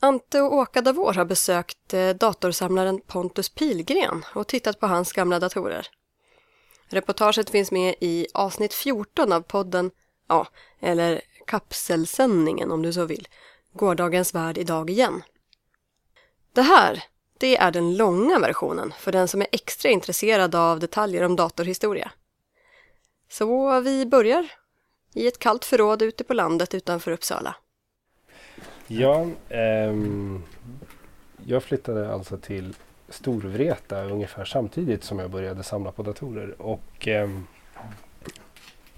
Ante och Åka Davor har besökt eh, datorsamlaren Pontus Pilgren och tittat på hans gamla datorer. Reportaget finns med i avsnitt 14 av podden, ja, eller kapselsändningen om du så vill, Gårdagens värld idag igen. Det här, det är den långa versionen för den som är extra intresserad av detaljer om datorhistoria. Så vi börjar i ett kallt förråd ute på landet utanför Uppsala. Ja, ehm, jag flyttade alltså till Storvreta ungefär samtidigt som jag började samla på datorer. Och ehm,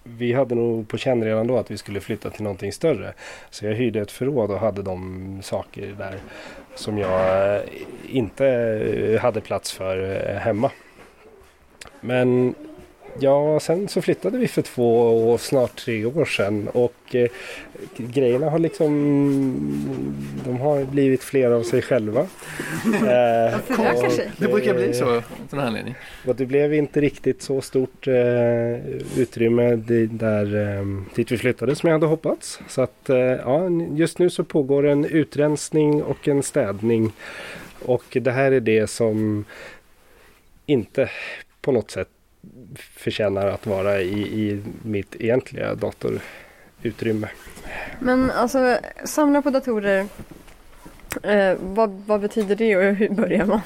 vi hade nog på känn redan då att vi skulle flytta till någonting större. Så jag hyrde ett förråd och hade de saker där som jag eh, inte eh, hade plats för eh, hemma. Men Ja, sen så flyttade vi för två och snart tre år sedan och eh, grejerna har liksom de har blivit fler av sig själva. eh, och, det brukar bli så av sån anledning. Och det blev inte riktigt så stort eh, utrymme där, eh, dit vi flyttade som jag hade hoppats. Så att eh, ja, just nu så pågår en utrensning och en städning och det här är det som inte på något sätt förtjänar att vara i, i mitt egentliga datorutrymme. Men alltså samla på datorer, eh, vad, vad, betyder det och hur börjar man?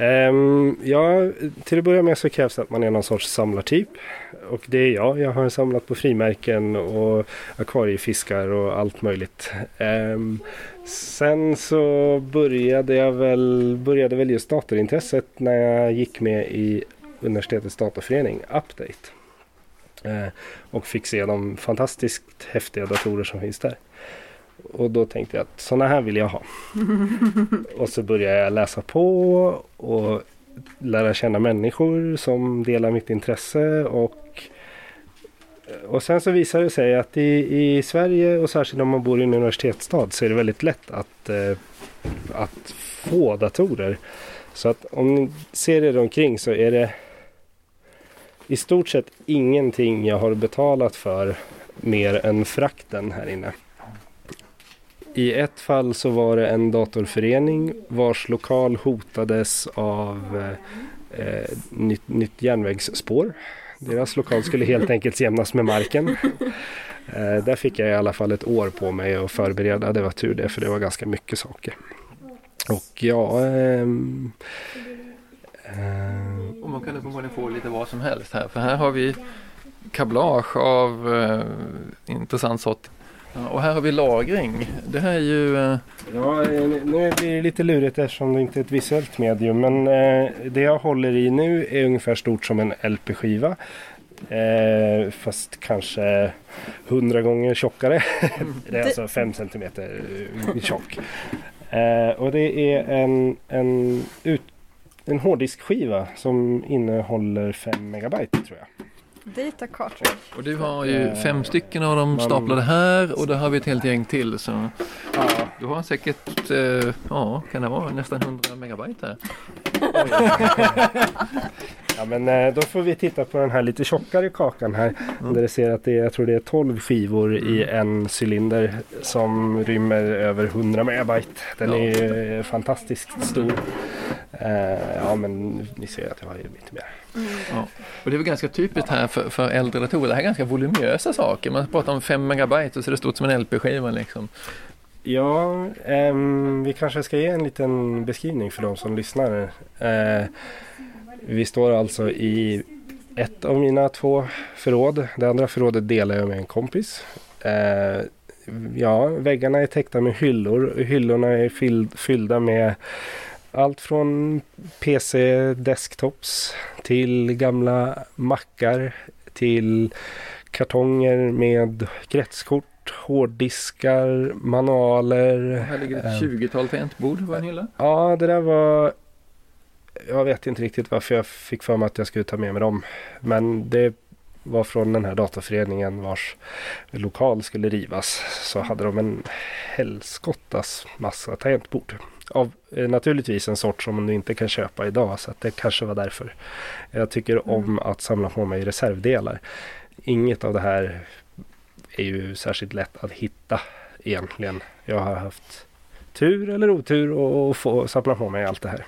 Um, ja, till att börja med så krävs det att man är någon sorts samlartyp. Och det är jag. Jag har samlat på frimärken och akvariefiskar och allt möjligt. Um, sen så började jag väl, började väl just datorintresset när jag gick med i universitetets datorförening, Update. Eh, och fick se de fantastiskt häftiga datorer som finns där. Och då tänkte jag att sådana här vill jag ha. och så började jag läsa på och lära känna människor som delar mitt intresse. Och, och sen så visade det sig att i, i Sverige och särskilt om man bor i en universitetsstad så är det väldigt lätt att, eh, att få datorer. Så att om ni ser er omkring så är det i stort sett ingenting jag har betalat för mer än frakten här inne. I ett fall så var det en datorförening vars lokal hotades av eh, eh, nytt, nytt järnvägsspår. Deras lokal skulle helt enkelt jämnas med marken. Eh, där fick jag i alla fall ett år på mig att förbereda. Det var tur det för det var ganska mycket saker. Och ja, eh, och man kan uppenbarligen få lite vad som helst här. För här har vi kablage av uh, intressant sort. Och här har vi lagring. Det här är ju... Uh... Ja, nu blir det lite lurigt eftersom det inte är ett visuellt medium. Men det jag håller i nu är ungefär stort som en LP-skiva. fast kanske hundra gånger tjockare. det är alltså fem centimeter tjock. och det är en, en ut en hårddiskskiva som innehåller 5 megabyte tror jag. Data cartridge. Och du har ju uh, fem stycken av dem staplade här och då har vi ett helt gäng till. Så uh. Du har säkert, uh, ja kan det vara nästan 100 megabyte här. ja men uh, då får vi titta på den här lite tjockare kakan här. Mm. Där det ser att det är, jag tror det är 12 skivor i en cylinder som rymmer över 100 megabyte. Den ja. är fantastiskt stor. Uh, ja men ni ser att jag har lite mer. Mm. Ja. Och det är väl ganska typiskt här för, för äldre datorer. Det här är ganska voluminösa saker. Man pratar om 5 megabyte och så är det stort som en LP-skiva liksom. Ja, um, vi kanske ska ge en liten beskrivning för de som lyssnar. Uh, vi står alltså i ett av mina två förråd. Det andra förrådet delar jag med en kompis. Uh, ja, väggarna är täckta med hyllor. Hyllorna är fyllda med allt från PC desktops till gamla mackar till kartonger med kretskort, hårddiskar, manualer. Här ligger ett 20-tal eh, tangentbord på en hylla. Ja, det där var... Jag vet inte riktigt varför jag fick för mig att jag skulle ta med mig dem. Men det var från den här dataföreningen vars lokal skulle rivas. Så hade de en helskottas massa tangentbord av eh, naturligtvis en sort som man inte kan köpa idag så att det kanske var därför. Jag tycker mm. om att samla på mig reservdelar. Inget av det här är ju särskilt lätt att hitta egentligen. Jag har haft tur eller otur och få samla på mig allt det här.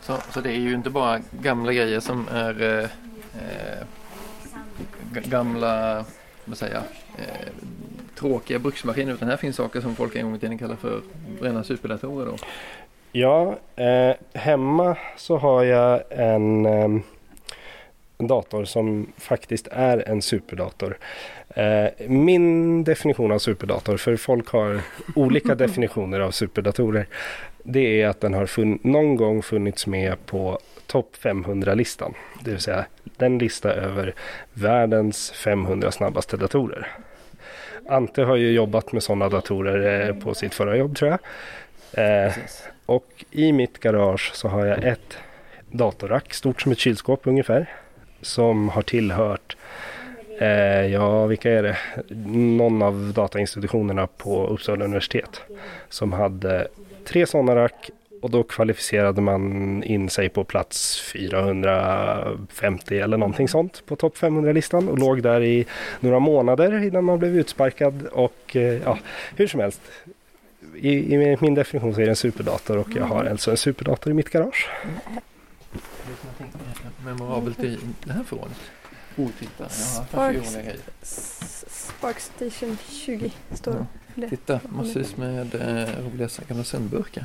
Så, så det är ju inte bara gamla grejer som är eh, eh, gamla, vad säger jag, eh, tråkiga bruksmaskiner utan här finns saker som folk en gång i tiden kallade för rena superdatorer då. Ja, eh, hemma så har jag en, eh, en dator som faktiskt är en superdator. Eh, min definition av superdator, för folk har olika definitioner av superdatorer, det är att den har fun- någon gång funnits med på topp 500-listan. Det vill säga den lista över världens 500 snabbaste datorer. Ante har ju jobbat med sådana datorer eh, på sitt förra jobb tror jag. Eh, och i mitt garage så har jag ett datorrack, stort som ett kylskåp ungefär. Som har tillhört, Eh, ja vilka är det? Någon av datainstitutionerna på Uppsala universitet. Som hade tre sådana rack och då kvalificerade man in sig på plats 450 eller någonting sånt på topp 500-listan och låg där i några månader innan man blev utsparkad och eh, ja, hur som helst. I, I min definition så är det en superdator och jag har alltså en superdator i mitt garage. Memorabelt i det här förrådet. Oh, titta, Sparks. Sparkstation 20 står det. Titta, massvis med eh, roliga gamla sändburkar.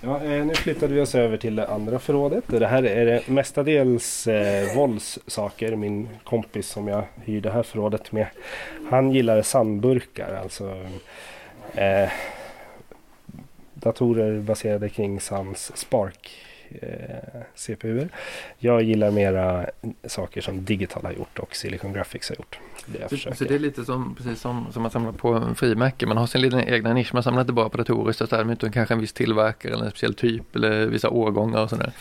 Ja, eh, nu flyttade vi oss över till det andra förrådet. Det här är det mestadels eh, våldssaker. Min kompis som jag hyr det här förrådet med. Han gillar sandburkar, alltså eh, datorer baserade kring Sans Spark eh, CPUer. Jag gillar mera saker som Digital har gjort och Silicon Graphics har gjort. Det Så, så det är lite som, precis som, som man samlar på en frimärke. Man har sin lilla egna nisch. Man samlar inte bara på så där, utan kanske en viss tillverkare eller en speciell typ eller vissa årgångar och sådär.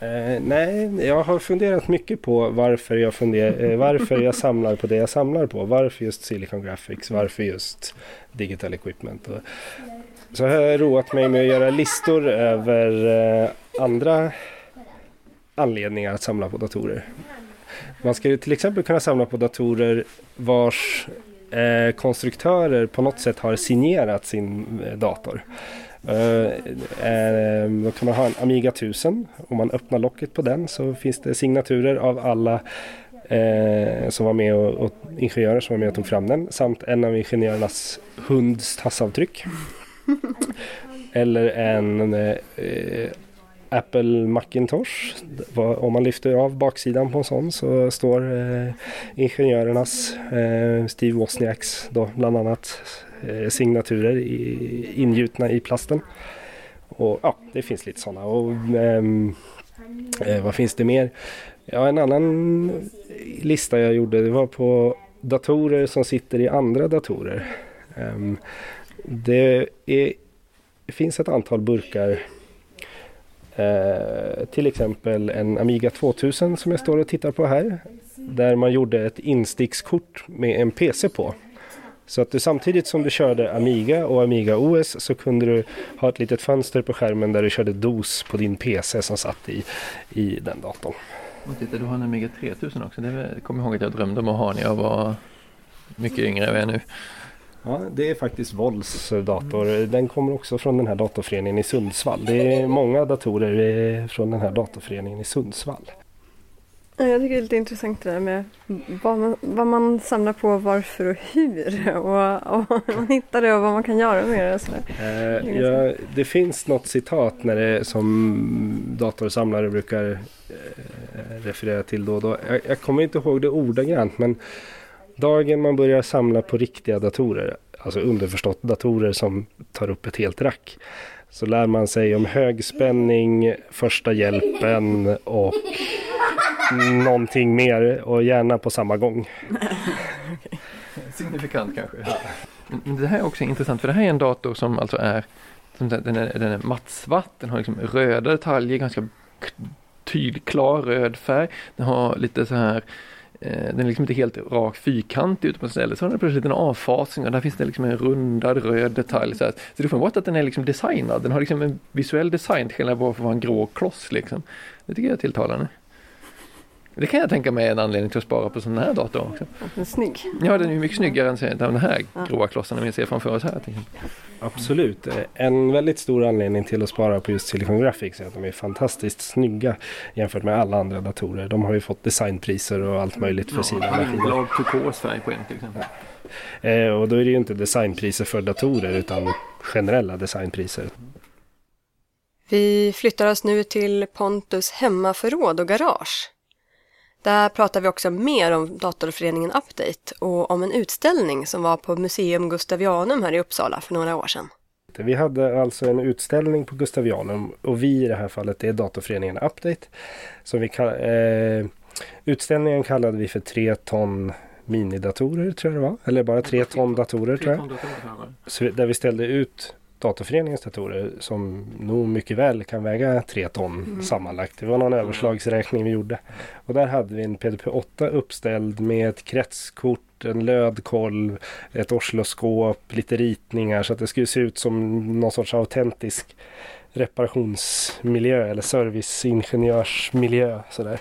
Eh, nej, jag har funderat mycket på varför jag, funder, eh, varför jag samlar på det jag samlar på. Varför just Silicon Graphics? Varför just Digital Equipment? Och, så har jag roat mig med att göra listor över eh, andra anledningar att samla på datorer. Man ska ju till exempel kunna samla på datorer vars eh, konstruktörer på något sätt har signerat sin eh, dator. Eh, eh, då kan man ha en Amiga 1000. Om man öppnar locket på den så finns det signaturer av alla eh, som var med och, och ingenjörer som var med och tog fram den. Samt en av ingenjörernas hunds tassavtryck. Eller en eh, Apple Macintosh. Om man lyfter av baksidan på en sån så står eh, ingenjörernas eh, Steve Wozniaks då bland annat eh, signaturer i, ingjutna i plasten. Och ja, det finns lite sådana. Och ehm, eh, vad finns det mer? Ja, en annan lista jag gjorde det var på datorer som sitter i andra datorer. Ehm, det, är, det finns ett antal burkar Eh, till exempel en Amiga 2000 som jag står och tittar på här. Där man gjorde ett instickskort med en PC på. Så att du samtidigt som du körde Amiga och Amiga OS så kunde du ha ett litet fönster på skärmen där du körde DOS på din PC som satt i, i den datorn. Och titta, du har en Amiga 3000 också. Det kommer jag ihåg att jag drömde om att ha när jag var mycket yngre än jag är nu. Ja, det är faktiskt Volls dator. Den kommer också från den här datorföreningen i Sundsvall. Det är många datorer eh, från den här datorföreningen i Sundsvall. Ja, Jag tycker det är lite intressant det där med vad man, vad man samlar på, varför och hur. Och, och man hittar det och vad man kan göra med det. Sådär. Eh, ja, det finns något citat när det, som datorsamlare brukar eh, referera till då och då. Jag, jag kommer inte ihåg det ordagrant men dagen man börjar samla på riktiga datorer, alltså underförstått datorer som tar upp ett helt rack, så lär man sig om högspänning, första hjälpen och någonting mer och gärna på samma gång. Signifikant kanske. Men, det här är också intressant för det här är en dator som alltså är, som den är, den är mattsvart, den har liksom röda detaljer, ganska tydlig klar röd färg. Den har lite så här Eh, den är liksom inte helt rak fyrkantig ute på stället så har den plötsligt en avfasning och där finns det liksom en rundad röd detalj. Så, här. så det är uppenbart att den är liksom designad. Den har liksom en visuell design till skillnad från att vara en grå kloss liksom. Det tycker jag är tilltalande. Det kan jag tänka mig är en anledning till att spara på sån här dator också. Den är snygg. Ja, den är ju mycket snyggare än de här Ja. gråa klossarna vi ser framför oss här. till exempel. Absolut. En väldigt stor anledning till att spara på just Silicon Graphics är att de är fantastiskt snygga jämfört med alla andra datorer. De har ju fått designpriser och allt möjligt för sina maskiner. glad turkosfärg på en till exempel. Eh, och då är det ju inte designpriser för datorer utan generella designpriser. Vi flyttar oss nu till Pontus hemmaförråd och garage. Där pratar vi också mer om Datorföreningen Update och om en utställning som var på Museum Gustavianum här i Uppsala för några år sedan. Vi hade alltså en utställning på Gustavianum och vi i det här fallet är Datorföreningen Update. Som vi kall- eh, utställningen kallade vi för 3 ton minidatorer tror jag det var. Eller bara 3 ton datorer tror jag. Så där vi ställde ut Datorföreningens datorer som nog mycket väl kan väga 3 ton sammanlagt. Det var någon överslagsräkning vi gjorde. Och där hade vi en PDP-8 uppställd med ett kretskort, en lödkolv, ett oscilloskop, lite ritningar så att det skulle se ut som någon sorts autentisk reparationsmiljö eller serviceingenjörsmiljö. Sådär.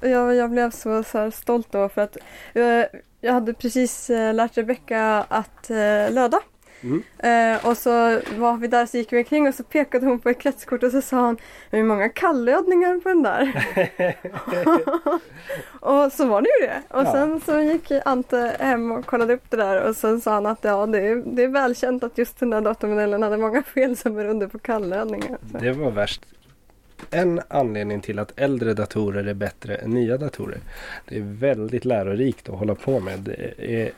Jag, jag blev så, så stolt då för att eh, jag hade precis eh, lärt Rebecka att eh, löda. Mm. Eh, och så var vi där så gick vi omkring och så pekade hon på ett kretskort och så sa hon Hur många kallödningar på den där? och så var det ju det. Och Ja. sen så gick Ante hem och kollade upp det där och sen sa han att ja det är, det är välkänt att just den där datormodellen hade många fel som berodde på kallödningar. Så. Det var värst. En anledning till att äldre datorer är bättre än nya datorer. Det är väldigt lärorikt att hålla på med. Det är,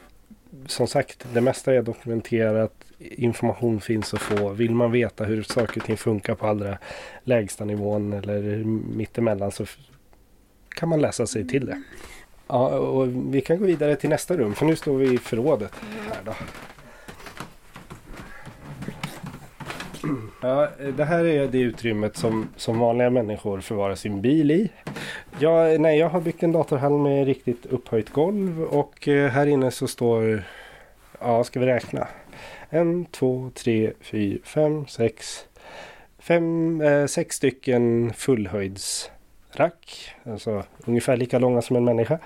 som sagt, det mesta är dokumenterat. Information finns att få. Vill man veta hur saker och ting funkar på allra lägsta nivån eller mittemellan så kan man läsa sig till det. Ja, och vi kan gå vidare till nästa rum för nu står vi i förrådet. Här då. Ja, eh, det här är det utrymmet som, som vanliga människor förvarar sin bil i. Jag, nej, jag har byggt en datorhall med riktigt upphöjt golv och eh, här inne så står, ja ska vi räkna? En, två, tre, fyra, fem, sex, fem, eh, sex stycken fullhöjdsrack. Alltså ungefär lika långa som en människa.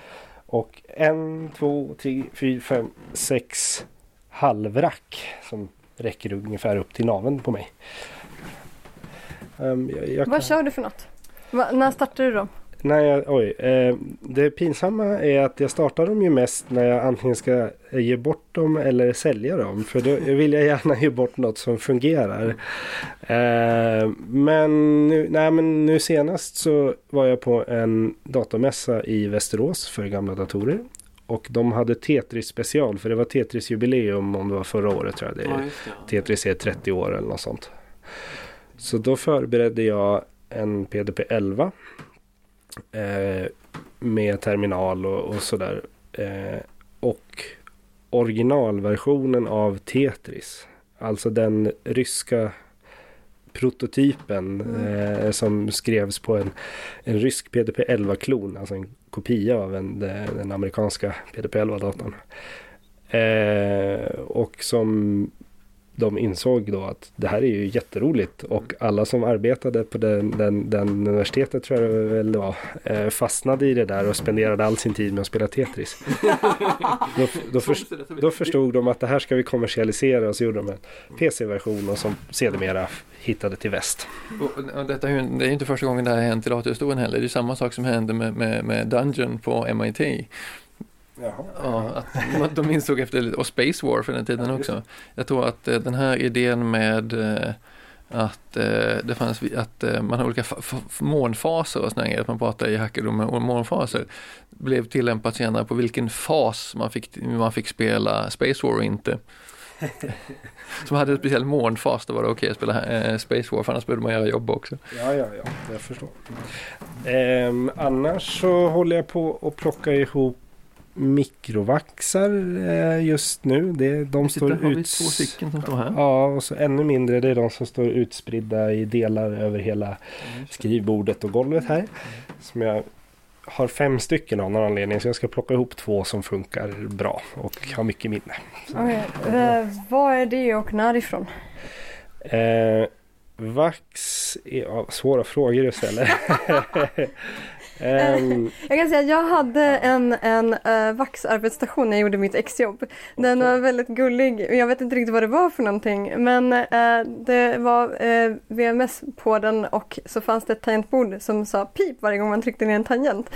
Och en, två, tre, fyra, fem, sex halvrack som räcker ungefär upp till naveln på mig. Ehm, jag, jag kan- Vad kör du för något? Va, när startade du dem? jag, oj, eh, det pinsamma är att jag startar dem ju mest när jag antingen ska ge bort dem eller sälja dem. För då vill jag gärna ge bort något som fungerar. Eh, men, nu, nej, men nu senast så var jag på en datormässa i Västerås för gamla datorer. Och de hade Tetris special för det var Tetris jubileum om det var förra året tror jag. Det, Tetris är 30 år eller något sånt. Så då förberedde jag en PDP 11 eh, med terminal och, och sådär. Eh, och originalversionen av Tetris. Alltså den ryska prototypen eh, som skrevs på en, en rysk PDP 11-klon. Alltså en kopia av en, den, den amerikanska PDP 11-datorn. Eh, och som de insåg då att det här är ju jätteroligt och alla som arbetade på den, den, den universitetet tror jag det väl det var eh, fastnade i det där och spenderade all sin tid med att spela Tetris. då, då, först, då förstod de att det här ska vi kommersialisera och så gjorde de en PC-version och som sedermera hittade till väst. Och, och detta det är ju inte första gången det här har hänt i datorhistorien heller. Det är samma sak som hände med, med, med Dungeon på MIT. Ja, att de insåg efter, och Space War för den tiden också. Jag tror att eh, den här idén med eh, att eh, det fanns, att eh, man har olika fa- fa- månfaser och sådana att man pratar i hackerdom om månfaser, blev tillämpat senare på vilken fas man fick, man fick spela Space War och inte. Som hade en speciell månfas, då var det okej att spela eh, Space War, för annars behövde man göra jobb också. Ja, ja, ja, jag förstår. Ehm, annars så håller jag på att plocka ihop mikrovaxar eh, just nu. Det, de står Titta, har vi ut... två stycken som står här? Ja, och så ännu mindre. Det är de som står utspridda i delar över hela skrivbordet och golvet här. Som jag har fem stycken av någon anledning. Så jag ska plocka ihop två som funkar bra och har mycket minne. Okej, eh, vad är det och närifrån? Eh, vax är ja, svåra frågor du ställer. Ehm, Jag kan säga att jag hade en, en uh, vaxarbetsstation när jag gjorde mitt exjobb. Den var väldigt gullig. Jag vet inte riktigt vad det var för någonting. Men eh, det var eh, VMS på den och så fanns det ett tangentbord som sa pip varje gång man tryckte ner en tangent.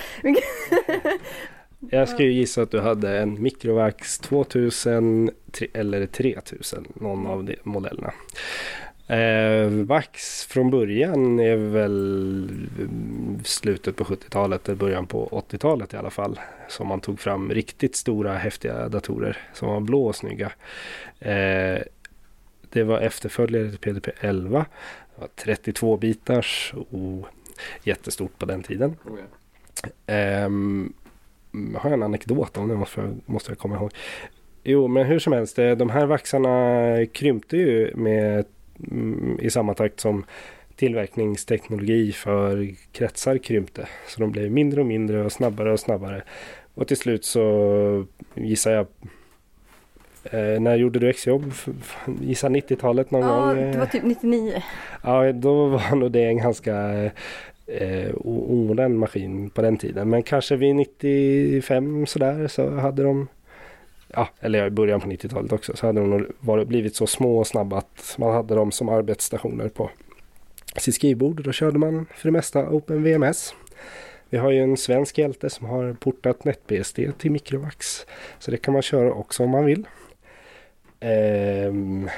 jag skulle gissa att du hade en Microvax 2000 tre- eller 3000, någon av de modellerna. Eh, Vax från början är väl mm, slutet på 70-talet eller början på 80-talet i alla fall. Som man tog fram riktigt stora häftiga datorer som var blå och snygga. Eh, det var efterföljare till PDP-11. Det var 32 bitars och jättestort på den tiden. Ehm, har jag en anekdot om det måste jag, måste jag komma ihåg. Jo, men hur som helst, eh, de här vaxarna krympte ju med, i samma takt som tillverkningsteknologi för kretsar krympte. Så de blev mindre och mindre och snabbare och snabbare. Och till slut så gissar jag Eh, när gjorde du exjobb? Gissa 90-talet någon Ja, gång? eh? det var typ 99. Ja, då var nog det en ganska eh, omodern maskin på den tiden. Men kanske vid 95 sådär så hade de Ja, eller i början på 90-talet också så hade de nog varit, blivit så små och snabba att man hade dem som arbetsstationer på sitt skrivbord. Då körde man för det mesta OpenVMS. Vi har ju en svensk hjälte som har portat NetBSD till Microvax. Så det kan man köra också om man vill. Ehm,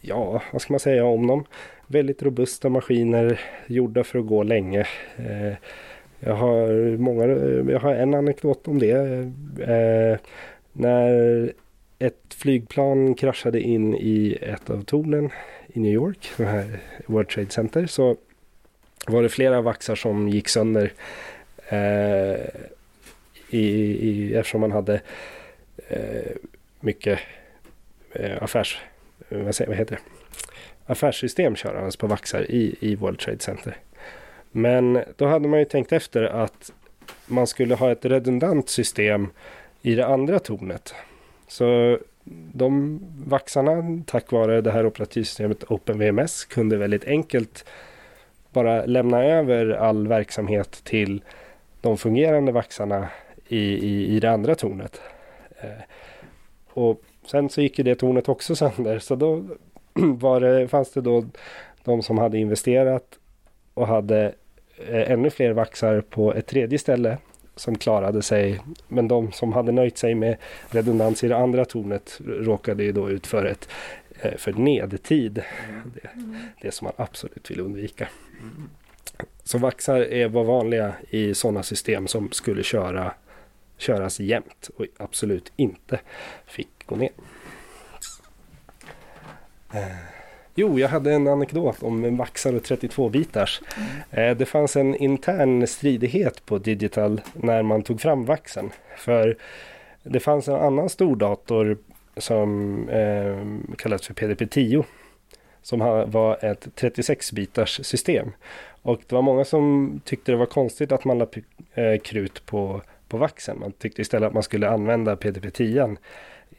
ja, vad ska man säga om dem? Väldigt robusta maskiner gjorda för att gå länge. Ehm, jag, har många, jag har en anekdot om det. Eh, när ett flygplan kraschade in i ett av tornen i New York, det här World Trade Center, så var det flera vaxar som gick sönder eh, i, i, eftersom man hade eh, mycket eh, affärs... Vad, säger, vad heter det? affärssystem körandes på vaxar i, i World Trade Center. Men då hade man ju tänkt efter att man skulle ha ett redundant system i det andra tornet. Så de vaxarna, tack vare det här operativsystemet OpenVMS, kunde väldigt enkelt bara lämna över all verksamhet till de fungerande vaxarna i, i, i det andra tornet. Eh, och sen så gick ju det tornet också sönder, så då var det, fanns det då de som hade investerat och hade eh, ännu fler vaxar på ett tredje ställe som klarade sig. Men de som hade nöjt sig med redundans i det andra tornet råkade ju då ut för ett eh, för nedtid. Det, det som man absolut vill undvika. Så vaxar är, var vanliga i sådana system som skulle köra, köras jämt och absolut inte fick gå ner. Jo, jag hade en anekdot om vaxar och 32-bitars. Eh, det fanns en intern stridighet på Digital när man tog fram vaxen. För det fanns en annan stordator som eh, kallas för PDP-10 som var ett 36-bitars system. Och det var många som tyckte det var konstigt att man la eh, krut på, på vaxen. Man tyckte istället att man skulle använda PDP-10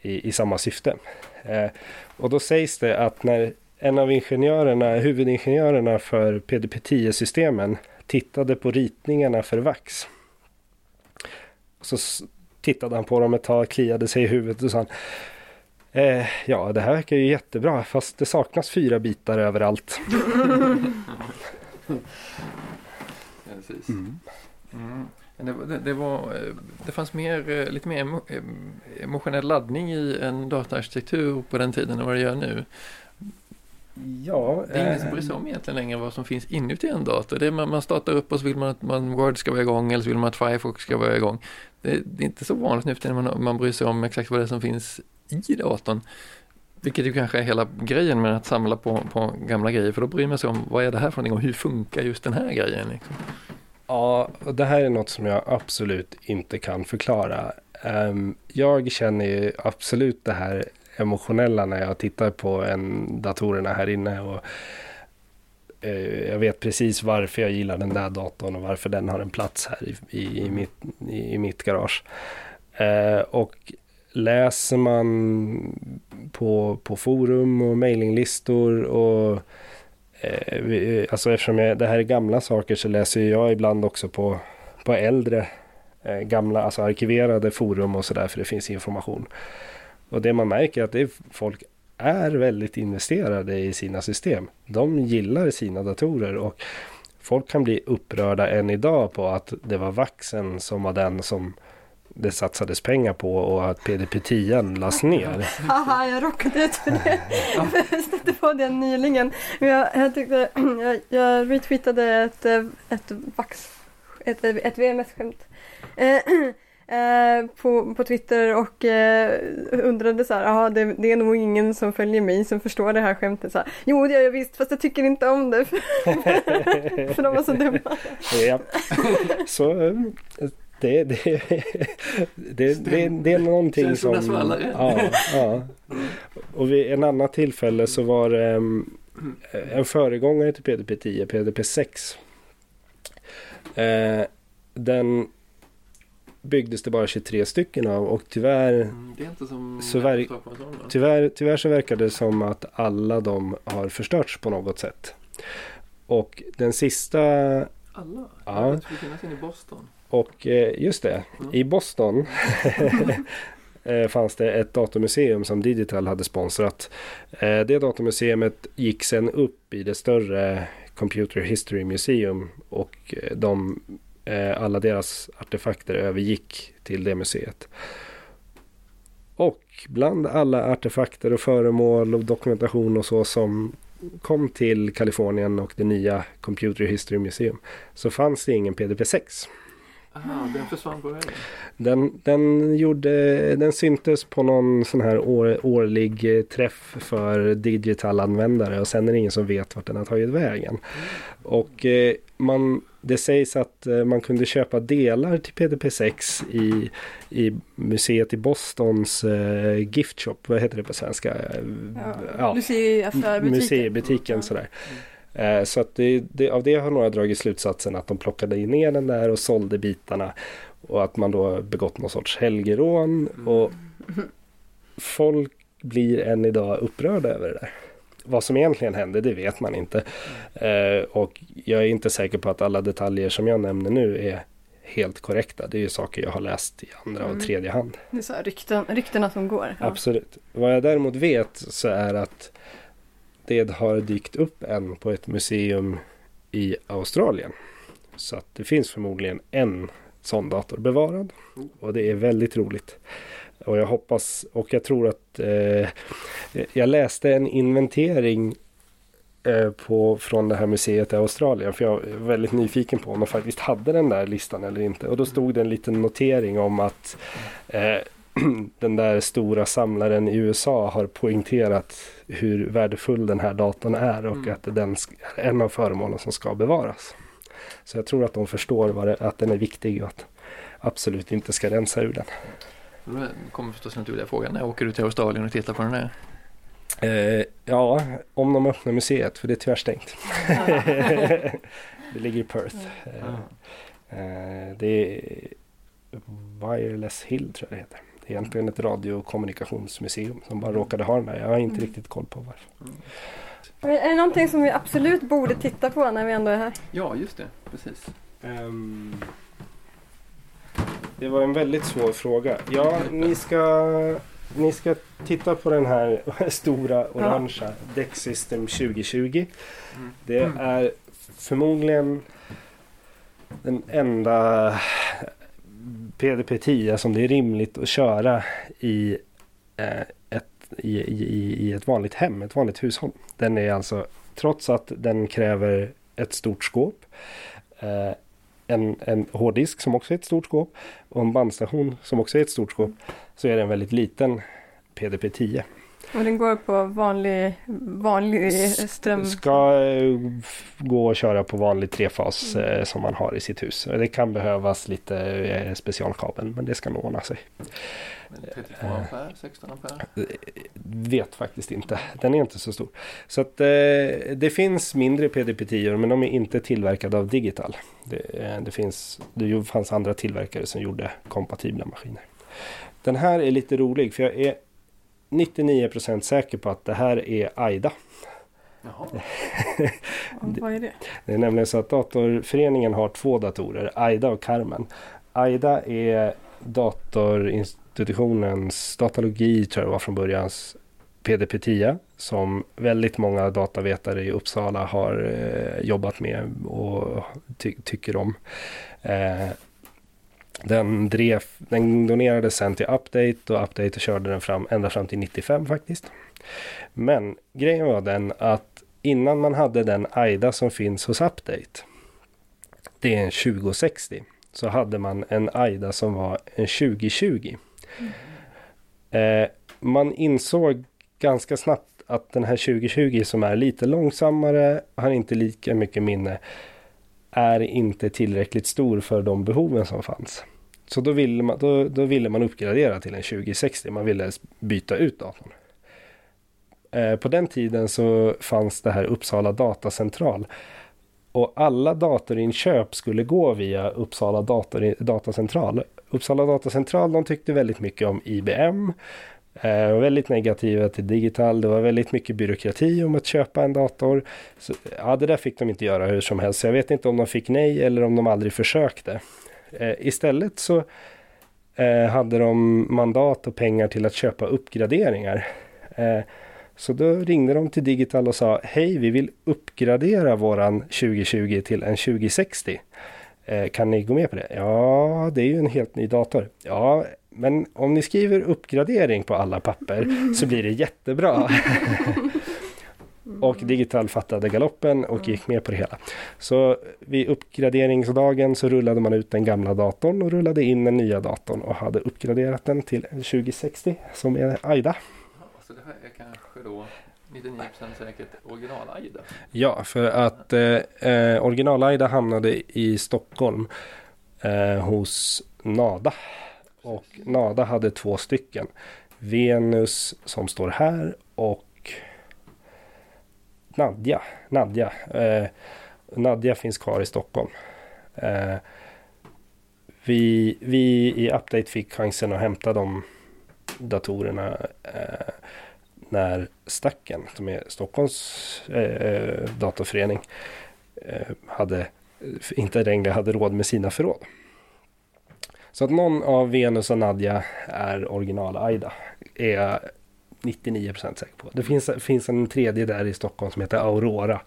i, i samma syfte. Eh, och då sägs det att när en av ingenjörerna, huvudingenjörerna för PDP-10-systemen tittade på ritningarna för VAX. Och så tittade han på dem ett tag, kliade sig i huvudet och sa eh, Ja, det här verkar ju jättebra fast det saknas fyra bitar överallt. Ja, precis. Mm. Men Det, var- det, det, var, eh, det fanns mer, eh, lite mer emo, eh, emotionell laddning i en dataarkitektur på den tiden än vad det gör nu. Ja, Det är ingen som bryr sig om egentligen längre vad som finns inuti en dator. Det är man, man startar upp och så vill man att man, Word ska vara igång eller så vill man att Firefox ska vara igång. Det, det är inte så vanligt nu tiden man, man bryr sig om exakt vad det är som finns i datorn. Vilket ju kanske är hela grejen med att samla på, på gamla grejer. För då bryr man sig om vad är det här för någonting och hur funkar just den här grejen. Liksom. Ja, det här är något som jag absolut inte kan förklara. Ehm, jag känner ju absolut det här emotionella när jag tittar på en, datorerna här inne. Och, eh, jag vet precis varför jag gillar den där datorn och varför den har en plats här i, i, i, mitt, i, i mitt garage. Eh, och läser man på, på forum och mailinglistor och Eh, vi, alltså eftersom jag, det här är gamla saker så läser jag ibland också på, på äldre eh, gamla, alltså arkiverade forum och sådär för det finns information. Och det man märker är att det är, folk är väldigt investerade i sina system. De gillar sina datorer och folk kan bli upprörda än idag på att det var Vaxen som var den som det satsades pengar på och att PDP-10 lades ner. Haha, jag råkade ut för det. Jag stötte på det nyligen. Jag, jag, tyckte, jag, jag retweetade ett, ett, vax, ett, ett VMS-skämt. Eh, på, på Twitter och eh, undrade så här, ja det, det, är nog ingen som följer mig som förstår det här skämtet. Så här, jo det gör jag visst fast jag tycker inte om det för, för de var så dumma. Ja. Så det, det, det, det, det är någonting som... Ja, ja. Och vid en annan tillfälle så var det um, en föregångare till PDP-10, PDP-6. Eh, den byggdes det bara 23 stycken av och tyvärr mm, Det är inte som så ver tyvärr, tyvärr så verkar det som att alla de har förstörts på något sätt. Och den sista... Alla? Ja. Det skulle finnas in i Boston. Och eh, just det, mm. i Boston eh, fanns det ett datormuseum som Digital hade sponsrat. Eh, det datormuseet gick sen upp i det större Computer History Museum och de, alla deras artefakter övergick till det museet. Och bland alla artefakter och föremål och dokumentation och så som kom till Kalifornien och det nya Computer History Museum så fanns det ingen PDP-6. Aha, den försvann på vägen? Den, den, gjorde, den syntes på någon sån här år, årlig eh, träff för digital-användare och sen är det ingen som vet vart den har tagit vägen. Mm. Och eh, man, det sägs att eh, man kunde köpa delar till PDP-6 i, i museet i Bostons eh, gift shop, vad heter det på svenska? Ja, ja. Museibutiken. Museibutiken sådär. Mm. Eh, så att det, det, av det har några dragit slutsatsen att de plockade ner den där och sålde bitarna. Och att man då begått någon sorts helgerån. Mm. Och folk blir än idag upprörda över det där. Vad som egentligen hände det vet man inte. Mm. och jag är inte säker på att alla detaljer som jag nämner nu är helt korrekta. Det är ju saker jag har läst i andra mm. och tredje hand. Det är så rykten, ryktena som går. Ja. Absolut. Vad jag däremot vet så är att det har dykt upp en på ett museum i Australien. Så att det finns förmodligen en sån dator bevarad. Och det är väldigt roligt. Och jag hoppas och jag tror att eh, jag läste en inventering eh, på, från det här museet i Australien. För jag var väldigt nyfiken på om de faktiskt hade den där listan eller inte. Och då stod det en liten notering om att eh, den där stora samlaren i USA har poängterat hur värdefull den här datorn är och mm. att den är en av föremålen som ska bevaras. Så jag tror att de förstår det, att den är viktig och att absolut inte ska rensa ur den. Då kommer förstås naturliga frågan, när åker du till Australien och tittar på den här? Eh, ja, om de öppnar museet för det är tyvärr stängt. det ligger i Perth. Eh, eh, det är Wireless Hill tror jag det heter egentligen ett radiokommunikationsmuseum som bara råkade ha den där. Jag har inte mm. riktigt koll på varför. Mm. Är det någonting som vi absolut borde titta på när vi ändå är här? Ja, just det. Precis. Um, det var en väldigt svår fråga. Ja, ni ska, ni ska titta på den här stora orangea ja. Deck System 2020. Mm. Det är förmodligen den enda PDP-10 som det är rimligt att köra i, eh, ett, i, i, i ett vanligt hem, ett vanligt hushåll. Den är alltså, trots att den kräver ett stort skåp, eh, en, en hårddisk som också är ett stort skåp och en bandstation som också är ett stort skåp, så är det en väldigt liten PDP-10. Och den går på vanlig, vanlig ström? Ska eh, gå att köra på vanlig trefas mm. Eh, som man har i sitt hus. Det kan behövas lite eh, specialkabel men det ska nog ordna sig. 32 ampere, 16 ampere? Vet faktiskt inte. Den är inte så stor. Så att det finns mindre PDP-10 men de är inte tillverkade av Digital. Det, det, finns, det fanns andra tillverkare som gjorde kompatibla maskiner. Den här är lite rolig för jag är 99% säker på att det här är AIDA. Jaha. Vad är det? Det är nämligen så att datorföreningen har två datorer, Aida och Carmen. Aida är datorinstitutionens datalogi tror jag var från början PDP-10 som väldigt många datavetare i Uppsala har eh, jobbat med och ty tycker om. Eh, den, drev, den donerades sen till Update och Update körde den fram, ända fram till 95 faktiskt. Men grejen var den att innan man hade den AIDA som finns hos Update, det är en 2060, så hade man en AIDA som var en 2020. Mm. Eh, man insåg ganska snabbt att den här 2020 som är lite långsammare, har inte lika mycket minne, är inte tillräckligt stor för de behoven som fanns. Så då ville man, då, då ville man uppgradera till en 2060, man ville byta ut datorn. Eh, på den tiden så fanns det här Uppsala datacentral. Och alla datorinköp skulle gå via Uppsala dator, datacentral. Uppsala datacentral de tyckte väldigt mycket om IBM. Eh, väldigt negativa till digital. Det var väldigt mycket byråkrati om att köpa en dator. Så, ja, det där fick de inte göra hur som helst. Så jag vet inte om de fick nej eller om de aldrig försökte. Eh, istället så eh, hade de mandat och pengar till att köpa uppgraderingar. Eh, så då ringde de till Digital och sa Hej, vi vill uppgradera våran 2020 till en 2060. Eh, kan ni gå med på det? Ja, det är ju en helt ny dator. Ja, men om ni skriver uppgradering på alla papper så blir det jättebra. och Digital fattade galoppen och gick med på det hela. Så vid uppgraderingsdagen så rullade man ut den gamla datorn och rullade in den nya datorn och hade uppgraderat den till en 2060 som är AIDA. Så det här är kanske då 99% säkert original-AIDA? Ja, för att eh, original-AIDA hamnade i Stockholm eh, hos NADA. Och NADA hade två stycken. Venus som står här och Nadja. Nadja, eh, Nadja finns kvar i Stockholm. Eh, vi, vi i Update fick chansen att hämta de datorerna eh, när Stacken, som är Stockholms eh, datorförening, eh, hade, inte längre hade råd med sina förråd. Så att någon av Venus och Nadja är original Aida. Är jag 99% säker på. Det finns, finns en tredje där i Stockholm som heter Aurora.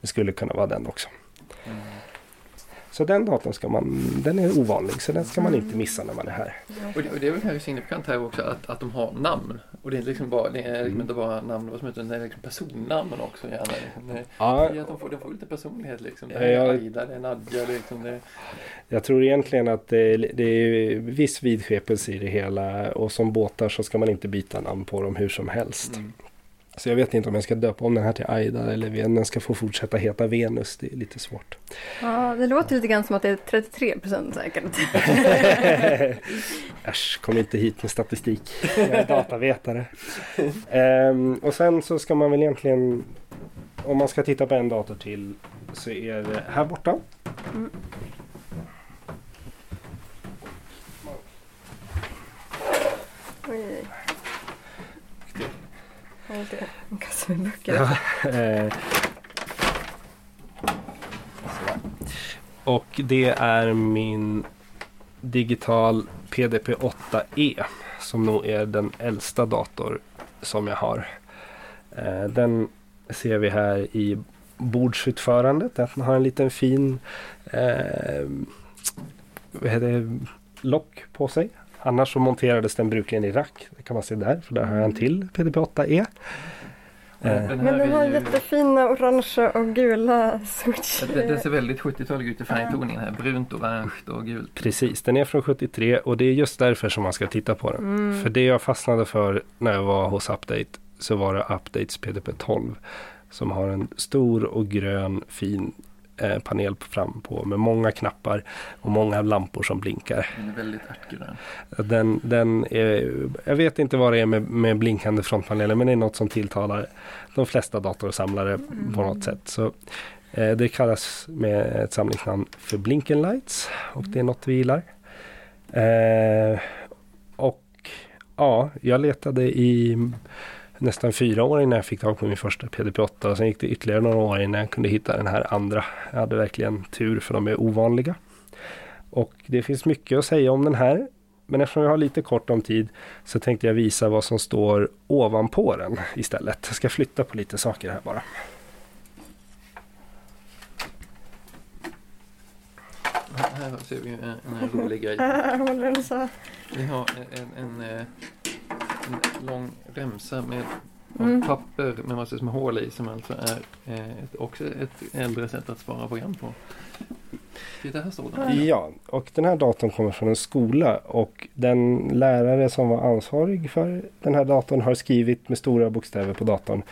Det skulle kunna vara den också. Mm. Så den datorn ska man, den är ovanlig så den ska man inte missa när man är här. Och det, och det är väl kanske signifikant här också att, att de har namn. Och det är liksom bara, det är liksom mm. inte bara namn, vad som heter, det är liksom personnamn också gärna. Liksom. Det, ja. att de, får, de får lite personlighet liksom. Det är ja, Aida, det är Nadja, liksom det. Jag tror egentligen att det, det är viss vidskepelse i det hela och som båtar så ska man inte byta namn på dem hur som helst. Mm. Så jag vet inte om jag ska döpa om den här till Aida eller om den ska få fortsätta heta Venus. Det är lite svårt. Ja, det låter lite grann som att det är 33 procent säkert. Äsch, kom inte hit med statistik. Jag är datavetare. um, och sen så ska man väl egentligen, om man ska titta på en dator till, så är det här borta. Mm. Oj. En kasse med böcker. Ja, eh, och det är min digital PDP-8E som nog är den äldsta dator som jag har. Eh, den ser vi här i bordsutförandet. Den har en liten fin eh, vad heter det, lock på sig. Annars så monterades den brukligen i rack. Det kan man se där, för där har jag en till PDP-8E. Eh. Men den har jättefina orangea och gula switch. Den, den ser väldigt 70-talig ut i färgtoningen här. Brunt, orange och gult. Precis, den är från 73 och det är just därför som man ska titta på den. Mm. För det jag fastnade för när jag var hos Update så var det Updates PDP 12. Som har en stor och grön fin panel fram på med många knappar och många lampor som blinkar. Den är väldigt ärtgrön. Den, den är, jag vet inte vad det är med, med blinkande frontpaneler men det är något som tilltalar de flesta datorsamlare mm. på något sätt. Så, eh, det kallas med ett samlingsnamn för Blinken Lights och det är något vi gillar. Eh, och ja, jag letade i nästan fyra år innan jag fick tag på min första PDP-8 och sen gick det ytterligare några år innan jag kunde hitta den här andra. Jag hade verkligen tur för de är ovanliga. Och det finns mycket att säga om den här. Men eftersom jag har lite kort om tid så tänkte jag visa vad som står ovanpå den istället. Jag ska flytta på lite saker här bara. Här ser vi en, en rolig grej. Vi har en, en, en, lång remsa med mm. papper med massor med hål i som alltså är ett, också ett äldre sätt att spara program på. Titta, här står den. Ja, och den här datorn kommer från en skola och den lärare som var ansvarig för den här datorn har skrivit med stora bokstäver på datorn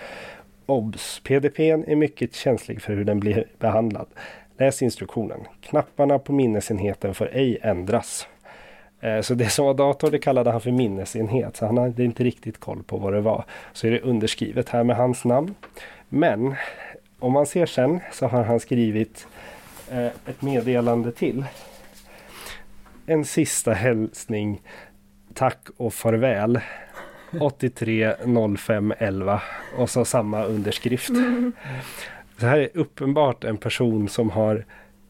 OBS! PDP är mycket känslig för hur den blir behandlad. Läs instruktionen. Knapparna på minnesenheten får ej ändras. Eh, så det som var dator det kallade han för minnesenhet. Så han hade inte riktigt koll på vad det var. Så är det underskrivet här med hans namn. Men om man ser sen så har han skrivit eh, ett meddelande till. En sista hälsning. Tack och farväl. 830511 och så samma underskrift. Det här är uppenbart en person som har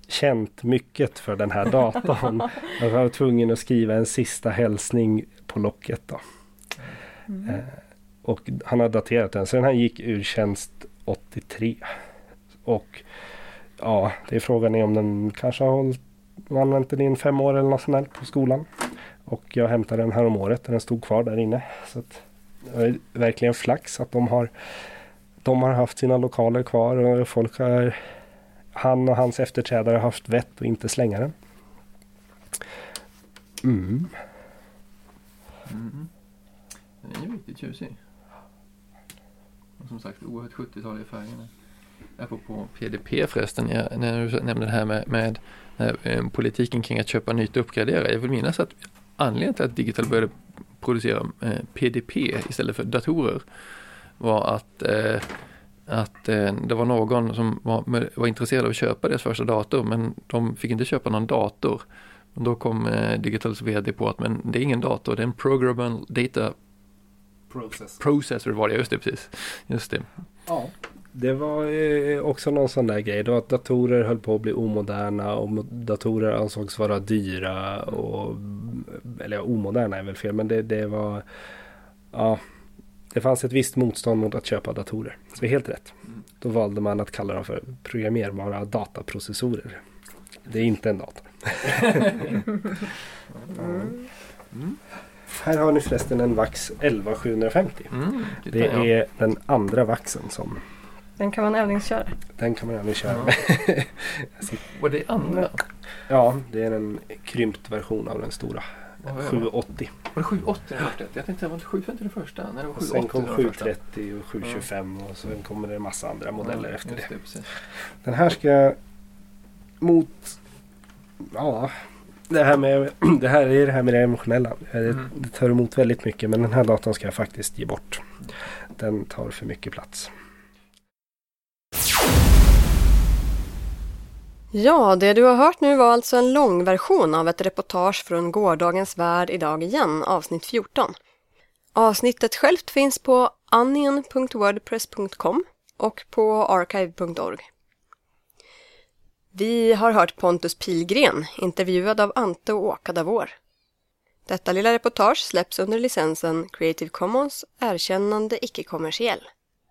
känt mycket för den här datorn. Jag var tvungen att skriva en sista hälsning på locket. Då. Mm. Eh, och han har daterat den. Sen han gick ur tjänst 83. Och ja, det är frågan är om den kanske har hållit, använt den i en fem år eller något sånt där på skolan. Och jag hämtade den här om året och den stod kvar där inne. Så att, det är verkligen flax att de har de har haft sina lokaler kvar och folk har han och hans efterträdare har haft vett och inte slänga den. Mm. Mm. Den är ju riktigt tjusig. Och som sagt oerhört 70-tal i färgerna. Apropå PDP förresten, jag, när du nämnde det här med, med eh, politiken kring att köpa nytt och uppgradera. Jag vill minnas att anledningen till att Digital började producera eh, PDP istället för datorer var att, eh, att eh, det var någon som var, var, intresserad av att köpa deras första dator men de fick inte köpa någon dator. Och då kom eh, Digitals VD på att men det är ingen dator, det är en programmable data Processor. Processor var det, just det precis. Just det. Ja. Det var eh, också någon sån där grej. Det var att datorer höll på att bli omoderna och datorer ansågs vara dyra. Och, eller ja, omoderna är väl fel men det, det var Ja det fanns ett visst motstånd mot att köpa datorer. Så det är helt rätt. Då valde man att kalla dem för programmerbara dataprocessorer. Det är inte en dator. mm. Mm. Här har ni förresten en VAX 11750. Mm, det är den andra VAXen som den kan man övningsköra. Den kan man övningsköra med. Och det är andra? Ja, det är en krympt version av den stora. 780. Var det 780 den första? Jag tänkte att det var 750 den första. När det var 780 sen kom 730 och 725 och sen kommer det en massa andra modeller ja, efter det. det den här ska mot Ja det här, med, det här är det här med det emotionella. Mm. Det tar emot väldigt mycket men den här datorn ska jag faktiskt ge bort. Den tar för mycket plats. Ja, det du har hört nu var alltså en långversion av ett reportage från gårdagens värld idag igen, avsnitt 14. Avsnittet självt finns på onion.wordpress.com och på archive.org. Vi har hört Pontus Pilgren, intervjuad av Ante och Åka Davor. Detta lilla reportage släpps under licensen Creative Commons erkännande icke-kommersiell.